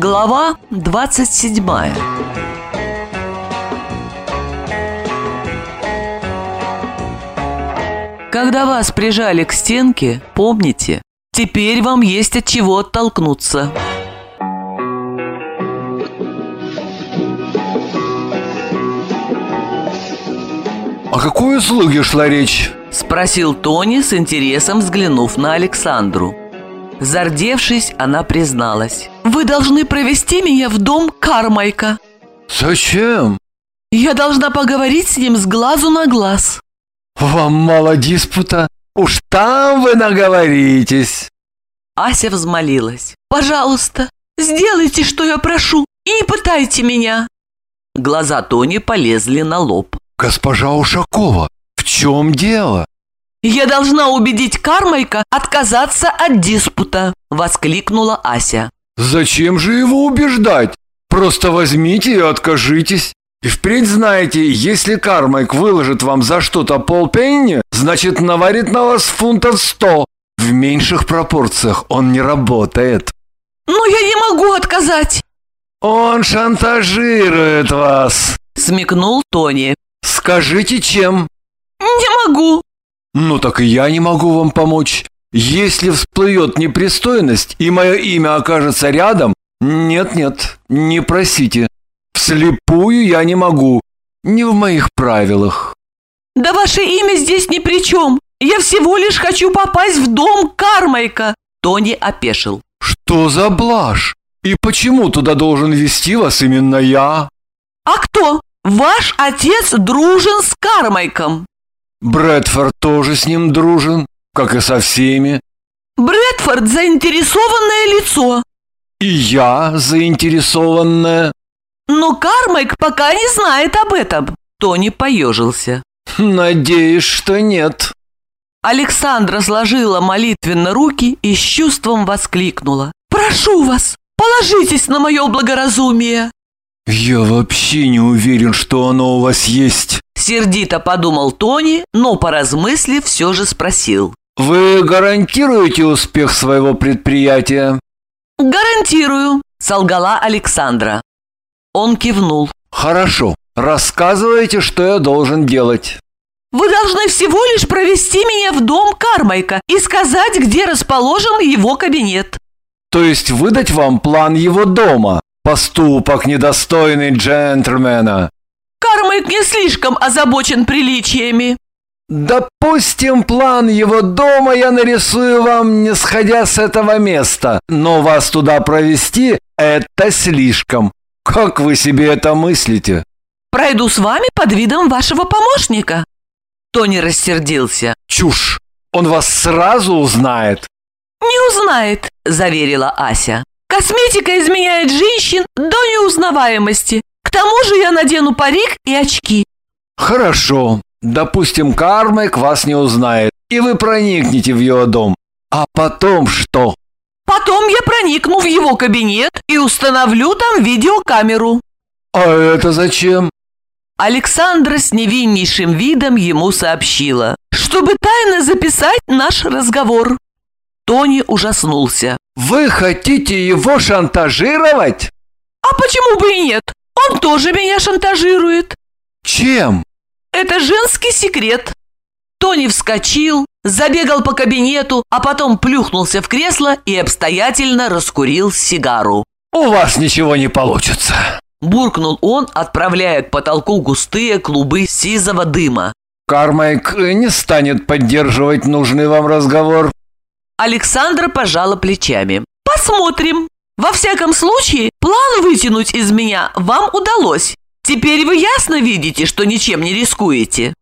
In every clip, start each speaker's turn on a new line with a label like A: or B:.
A: Глава 27 Когда вас прижали к стенке, помните, теперь вам есть от чего оттолкнуться.
B: О какой услуге шла речь?
A: Спросил Тони с интересом, взглянув на Александру. Зардевшись, она призналась. «Вы должны провести меня в дом Кармайка.
B: Зачем?
A: Я должна поговорить с ним с глазу на глаз».
B: Вам мало диспута? Уж там вы наговоритесь.
A: Ася взмолилась. «Пожалуйста, сделайте, что я прошу, и не пытайте меня!» Глаза Тони полезли на лоб.
B: Госпожа Ушакова, в чем дело?
A: «Я должна убедить Кармайка отказаться от диспута!» – воскликнула Ася.
B: Зачем же его убеждать? Просто возьмите и откажитесь. И впредь знаете, если Кармайк выложит вам за что-то полпенни, значит наварит на вас фунтов сто. В меньших пропорциях он не работает.
A: «Но я не могу отказать!»
B: Он шантажирует вас.
A: Смекнул Тони.
B: Скажите, чем?
A: «Не могу!»
B: Ну так и я не могу вам помочь. Если всплывет непристойность и мое имя окажется рядом, нет-нет, не просите. Вслепую я не могу. Не в моих правилах.
A: «Да ваше имя здесь ни при чем! Я всего лишь хочу попасть в дом Кармайка!» Тони опешил.
B: Что за блажь? И почему туда должен вести вас именно я?
A: «А кто? Ваш отец дружен с Кармайком!»
B: Брэдфорд тоже с ним дружен, как и со всеми.
A: Брэдфорд – заинтересованное лицо,
B: И я заинтересованная.
A: но Кармайк пока не знает об этом. Тони поежился.
B: Надеюсь, что нет.
A: Александра сложила молитвенно руки и с чувством воскликнула. «Прошу вас, положитесь на мое благоразумие!»
B: Я вообще не уверен, что оно у вас есть.
A: Сердито подумал Тони, но, поразмыслив, все же спросил.
B: Вы гарантируете успех своего предприятия?
A: «Гарантирую», — солгала Александра. Он кивнул.
B: Хорошо. Рассказывайте, что я должен делать.
A: «Вы должны всего лишь провести меня в дом Кармайка и сказать, где расположен его кабинет».
B: То есть выдать вам план его дома? Поступок недостойный джентльмена.
A: Кармайк не слишком озабочен приличиями.
B: Допустим, план его дома я нарисую вам, не сходя с этого места, но вас туда провести – это слишком. Как вы себе это мыслите?
A: Пройду с вами под видом вашего помощника». Тони рассердился.
B: Чушь! Он вас сразу узнает.
A: «Не узнает», – заверила Ася. «Косметика изменяет женщин до неузнаваемости. К тому же я надену парик и очки».
B: Хорошо. Допустим, Кармайк вас не узнает, и вы проникнете в его дом. А потом что?
A: Потом я проникну в его кабинет и установлю там видеокамеру.
B: А это зачем?
A: Александра с невиннейшим видом ему сообщила, чтобы тайно записать наш разговор. Тони ужаснулся.
B: Вы хотите его шантажировать?
A: А почему бы и нет? Он тоже меня шантажирует.
B: Чем?
A: Это женский секрет. Тони вскочил, забегал по кабинету, а потом плюхнулся в кресло и обстоятельно раскурил сигару.
B: У вас ничего не получится.
A: Буркнул он, отправляя к потолку густые клубы сизого дыма.
B: Кармайк не станет поддерживать нужный вам разговор.
A: Александра пожала плечами. «Посмотрим. Во всяком случае, план вытянуть из меня вам удалось. Теперь вы ясно видите, что ничем не рискуете.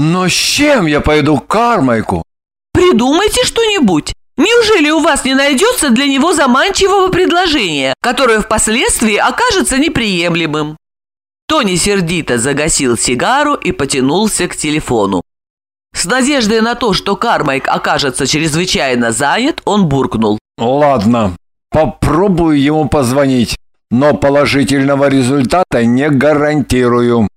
B: Но с чем я пойду к Кармайку?
A: Придумайте что-нибудь. Неужели у вас не найдется для него заманчивого предложения, которое впоследствии окажется неприемлемым?» Тони сердито загасил сигару и потянулся к телефону. С надеждой на то, что Кармайк окажется чрезвычайно занят, он буркнул.
B: Ладно, попробую ему позвонить, но положительного результата не гарантирую.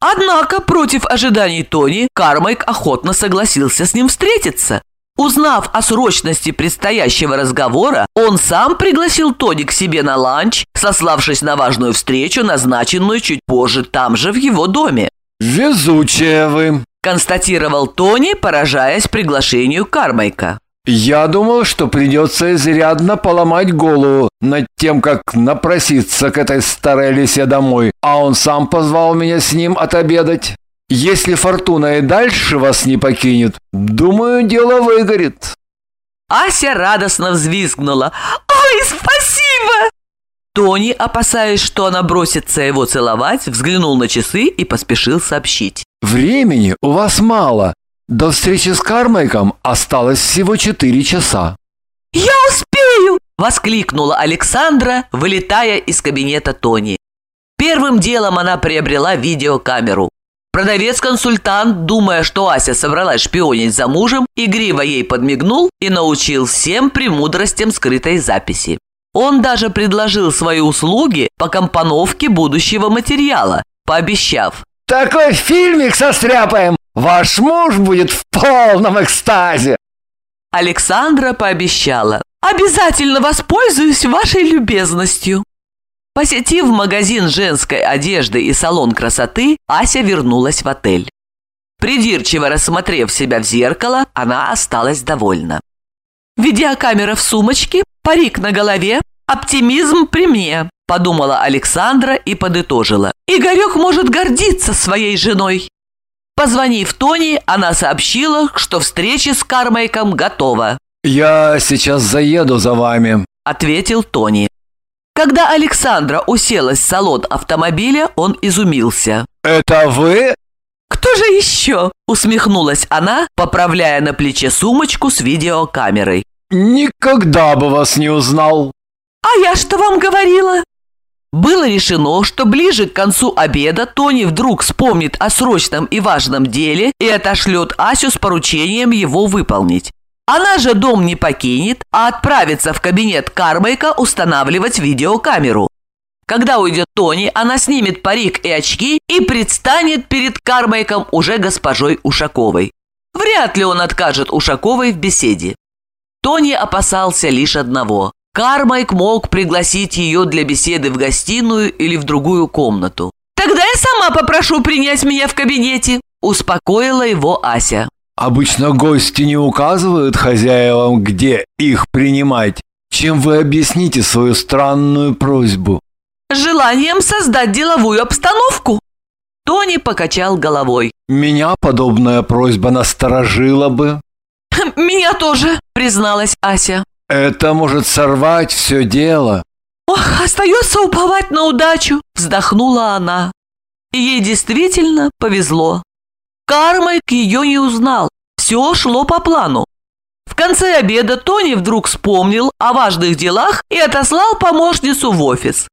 A: Однако, против ожиданий Тони, Кармайк охотно согласился с ним встретиться. Узнав о срочности предстоящего разговора, он сам пригласил Тони к себе на ланч, сославшись на важную встречу, назначенную чуть позже там же в его доме.
B: «Везучая вы», –
A: констатировал Тони, поражаясь приглашению Кармайка.
B: «Я думал, что придется изрядно поломать голову над тем, как напроситься к этой старой лисе домой, а он сам позвал меня с ним отобедать». Если фортуна и дальше вас не покинет, думаю, дело выгорит.
A: Ася радостно взвизгнула. «Ой, спасибо!» Тони, опасаясь, что она бросится его целовать, взглянул на часы и поспешил сообщить.
B: «Времени у вас мало. До встречи с Кармайком осталось всего четыре часа».
A: «Я успею!» – воскликнула Александра, вылетая из кабинета Тони. Первым делом она приобрела видеокамеру. Продавец-консультант, думая, что Ася собралась шпионить за мужем, игриво ей подмигнул и научил всем премудростям скрытой записи. Он даже предложил свои услуги по компоновке будущего материала, пообещав.
B: «Такой фильмик состряпаем! Ваш муж будет в полном экстазе!»
A: Александра пообещала. «Обязательно воспользуюсь вашей любезностью!» Посетив магазин женской одежды и салон красоты, Ася вернулась в отель. Придирчиво рассмотрев себя в зеркало, она осталась довольна. «Видеокамера в сумочке, парик на голове, оптимизм при мне», подумала Александра и подытожила. «Игорек может гордиться своей женой». Позвонив Тони, она сообщила, что встреча с Кармайком готова.
B: «Я сейчас заеду за вами», —
A: ответил Тони. Когда Александра уселась в салон автомобиля, он изумился.
B: «Это вы?»
A: «Кто же еще?» – усмехнулась она, поправляя на плече сумочку с видеокамерой.
B: «Никогда бы вас не узнал!»
A: «А я что вам говорила?» Было решено, что ближе к концу обеда Тони вдруг вспомнит о срочном и важном деле и отошлет Асю с поручением его выполнить. Она же дом не покинет, а отправится в кабинет Кармайка устанавливать видеокамеру. Когда уйдет Тони, она снимет парик и очки и предстанет перед Кармайком уже госпожой Ушаковой. Вряд ли он откажет Ушаковой в беседе. Тони опасался лишь одного. Кармайк мог пригласить ее для беседы в гостиную или в другую комнату. «Тогда я сама попрошу принять меня в кабинете», – успокоила его Ася.
B: Обычно гости не указывают хозяевам, где их принимать. Чем вы объясните свою странную просьбу?
A: Желанием создать деловую обстановку. Тони покачал головой.
B: Меня подобная просьба насторожила бы.
A: Меня тоже, призналась Ася.
B: Это может сорвать все дело.
A: Ох, остается уповать на удачу, вздохнула она. И ей действительно повезло. Кармайк ее не узнал. Все шло по плану. В конце обеда Тони вдруг вспомнил о важных делах и отослал помощницу в офис.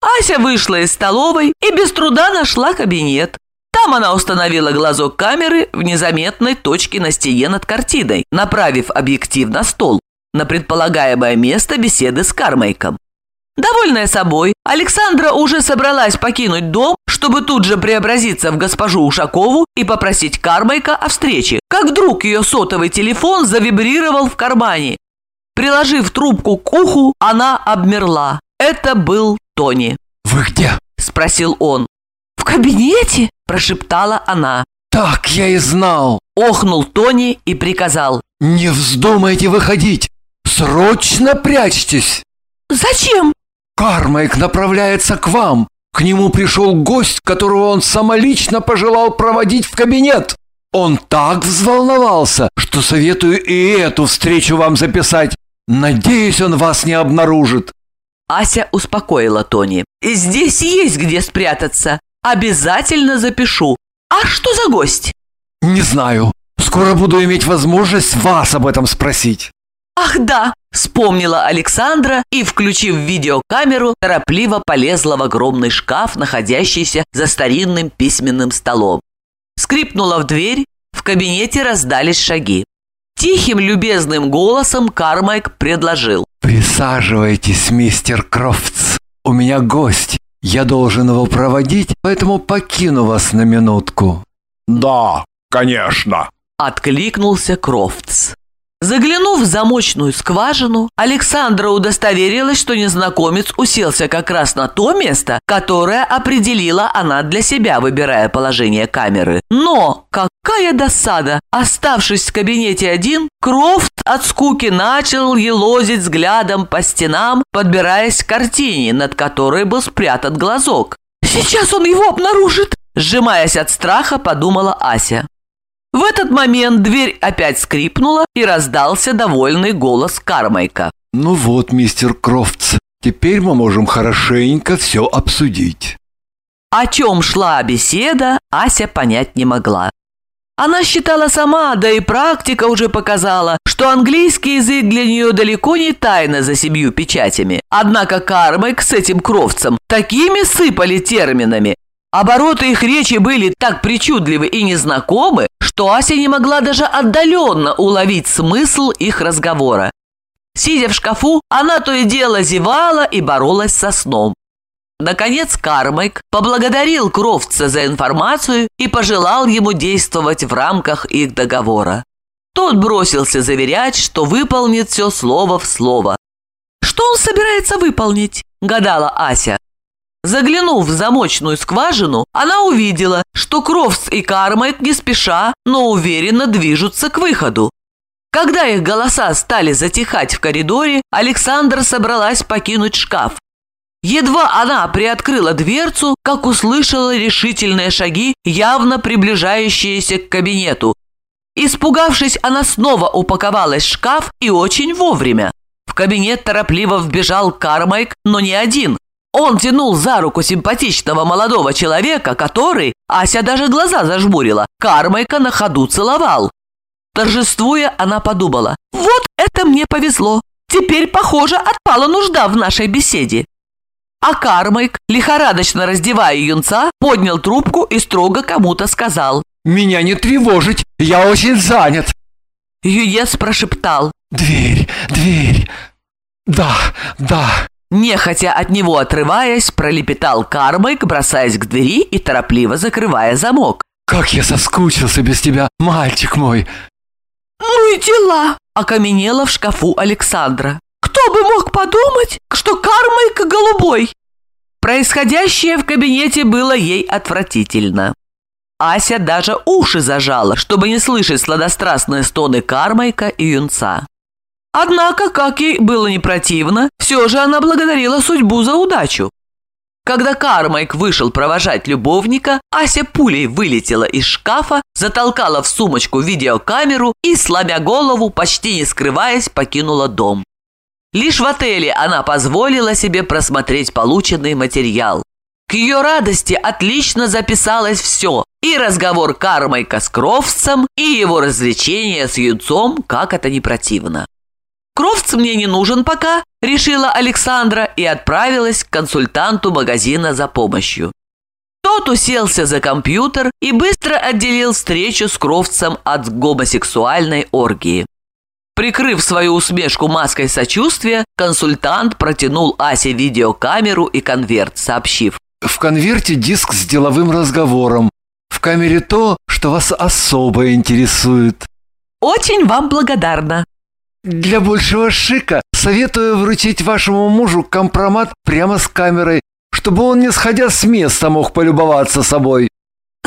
A: Ася вышла из столовой и без труда нашла кабинет. Там она установила глазок камеры в незаметной точке на стене над картиной, направив объектив на стол, на предполагаемое место беседы с Кармайком. Довольная собой, Александра уже собралась покинуть дом, чтобы тут же преобразиться в госпожу Ушакову и попросить Кармайка о встрече, как вдруг ее сотовый телефон завибрировал в кармане. Приложив трубку к уху, она обмерла. Это был Тони.
B: «Вы где?»
A: – спросил он. «В кабинете?» – прошептала она.
B: «Так я и знал!»
A: – охнул Тони и приказал.
B: «Не вздумайте выходить! Срочно прячьтесь!»
A: «Зачем?»
B: Кармайк направляется к вам. К нему пришел гость, которого он самолично пожелал проводить в кабинет. Он так взволновался, что советую и эту встречу вам записать. Надеюсь, он вас не обнаружит».
A: Ася успокоила Тони. «Здесь есть где спрятаться. Обязательно запишу. А что за гость?»
B: «Не знаю. Скоро буду иметь возможность вас об этом спросить».
A: «Ах да!» – вспомнила Александра и, включив видеокамеру, торопливо полезла в огромный шкаф, находящийся за старинным письменным столом. Скрипнула в дверь, в кабинете раздались шаги. Тихим, любезным голосом Кармайк предложил.
B: «Присаживайтесь, мистер Крофтс. У меня гость. Я должен его проводить, поэтому покину вас на минутку».
C: «Да, конечно», –
A: откликнулся Крофтс. Заглянув в замочную скважину, Александра удостоверилась, что незнакомец уселся как раз на то место, которое определила она для себя, выбирая положение камеры. Но какая досада! Оставшись в кабинете один, Крофтс от скуки начал елозить взглядом по стенам, подбираясь к картине, над которой был спрятан глазок. «Сейчас он его обнаружит!» Сжимаясь от страха, подумала Ася. В этот момент дверь опять скрипнула и раздался довольный голос Кармайка.
B: «Ну вот, мистер Крофтс, теперь мы можем хорошенько все обсудить».
A: О чем шла беседа, Ася понять не могла. Она считала сама, да и практика уже показала, что английский язык для нее далеко не тайна за семью печатями. Однако Кармайк с этим кровцем такими сыпали терминами, Обороты их речи были так причудливы и незнакомы, что Ася не могла даже отдаленно уловить смысл их разговора. Сидя в шкафу, она то и дело зевала и боролась со сном. Наконец Кармайк поблагодарил Кровца за информацию и пожелал ему действовать в рамках их договора. Тот бросился заверять, что выполнит все слово в слово. «Что он собирается выполнить?» – гадала Ася. Заглянув в замочную скважину, она увидела, что Кровс и Кармайк не спеша, но уверенно движутся к выходу. Когда их голоса стали затихать в коридоре, Александра собралась покинуть шкаф. Едва она приоткрыла дверцу, как услышала решительные шаги, явно приближающиеся к кабинету. Испугавшись, она снова упаковалась в шкаф и очень вовремя. В кабинет торопливо вбежал Кармайк, но не один. Он тянул за руку симпатичного молодого человека, который, Ася даже глаза зажмурила, Кармайка на ходу целовал. Торжествуя, она подумала, вот это мне повезло. Теперь, похоже, отпала нужда в нашей беседе. А Кармайк, лихорадочно раздевая юнца, поднял трубку и строго кому-то сказал.
B: «Меня не тревожить, я очень занят!»
A: Юес прошептал.
B: «Дверь, дверь! Да, да!»
A: Нехотя от него отрываясь, пролепетал Кармайк, бросаясь к двери и торопливо закрывая замок.
B: «Как я соскучился без тебя, мальчик мой!»
A: «Ну и дела!» – окаменела в шкафу Александра. «Кто бы мог подумать, что Кармайк голубой?» Происходящее в кабинете было ей отвратительно. Ася даже уши зажала, чтобы не слышать сладострастные стоны Кармайка и юнца. Однако, как ей было не противно, все же она благодарила судьбу за удачу. Когда Кармайк вышел провожать любовника, Ася пулей вылетела из шкафа, затолкала в сумочку видеокамеру и, сломя голову, почти не скрываясь, покинула дом. Лишь в отеле она позволила себе просмотреть полученный материал. К ее радости отлично записалось все. И разговор Кармайка с Кровцем, и его развлечения с юнцом, как это не противно. Кровц мне не нужен пока, решила Александра и отправилась к консультанту магазина за помощью. Тот уселся за компьютер и быстро отделил встречу с Кровцем от гомосексуальной оргии. Прикрыв свою усмешку маской сочувствия, консультант протянул Асе видеокамеру и конверт, сообщив.
B: «В конверте диск с деловым разговором. В камере то, что вас особо интересует».
A: «Очень вам благодарна»,
B: для большего шика советую вручить вашему мужу компромат прямо с камерой, чтобы он, не сходя с места, мог полюбоваться собой.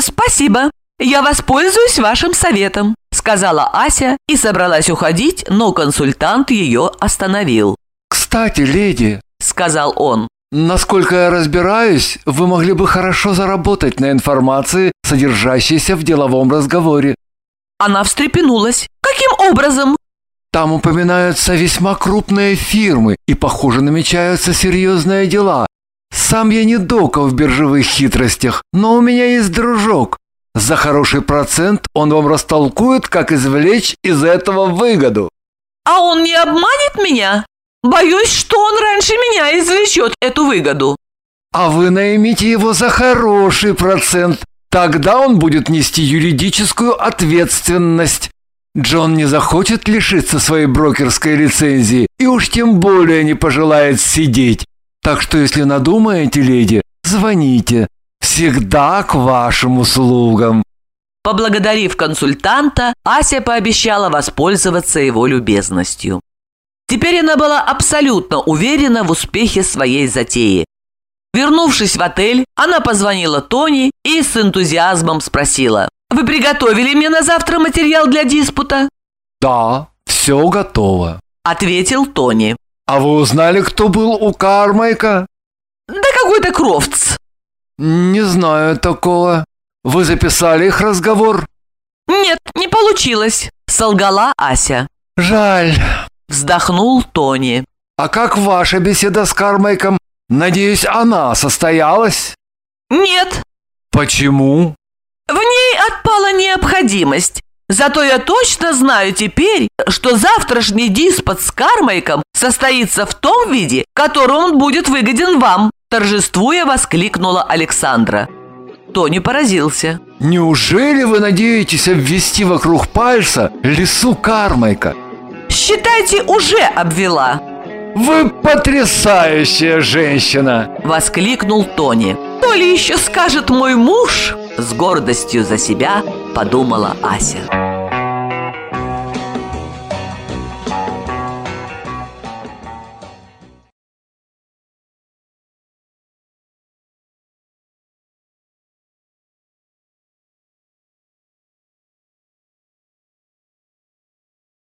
A: Спасибо. Я воспользуюсь вашим советом, сказала Ася и собралась уходить, но консультант ее остановил.
B: Кстати, леди, сказал он, Насколько я разбираюсь, вы могли бы хорошо заработать на информации, содержащейся в деловом разговоре.
A: Она встрепенулась. Каким образом?
B: Там упоминаются весьма крупные фирмы и, похоже, намечаются серьезные дела. Сам я не дока в биржевых хитростях, но у меня есть дружок. За хороший процент он вам растолкует, как извлечь из этого выгоду.
A: А он не обманет меня? Боюсь, что он раньше меня извлечет эту выгоду.
B: А вы наймите его за хороший процент. Тогда он будет нести юридическую ответственность. Джон не захочет лишиться своей брокерской лицензии и уж тем более не пожелает сидеть. Так что если надумаете, леди, звоните. Всегда к вашим услугам.
A: Поблагодарив консультанта, Ася пообещала воспользоваться его любезностью. Теперь она была абсолютно уверена в успехе своей затеи. Вернувшись в отель, она позвонила Тони и с энтузиазмом спросила, «Вы приготовили мне на завтра материал для диспута?»
B: «Да, все готово», –
A: ответил Тони.
B: «А вы узнали, кто был у Кармайка?»
A: «Да какой-то Крофтс».
B: «Не знаю такого. Вы записали их разговор?»
A: «Нет, не получилось», – солгала Ася.
B: «Жаль», –
A: вздохнул Тони.
B: «А как ваша беседа с Кармайком? Надеюсь, она состоялась?»
A: «Нет».
B: «Почему?»
A: «В ней отпала необходимость. Зато я точно знаю теперь, что завтрашний диспут с Кармайком состоится в том виде, в котором он будет выгоден вам», торжествуя воскликнула Александра. Тони поразился.
B: «Неужели вы надеетесь обвести вокруг пальца лесу Кармайка?»
A: «Считайте, уже обвела!»
B: «Вы потрясающая женщина!»
A: Воскликнул Тони. «То ли еще скажет мой муж?» С гордостью за себя подумала Ася.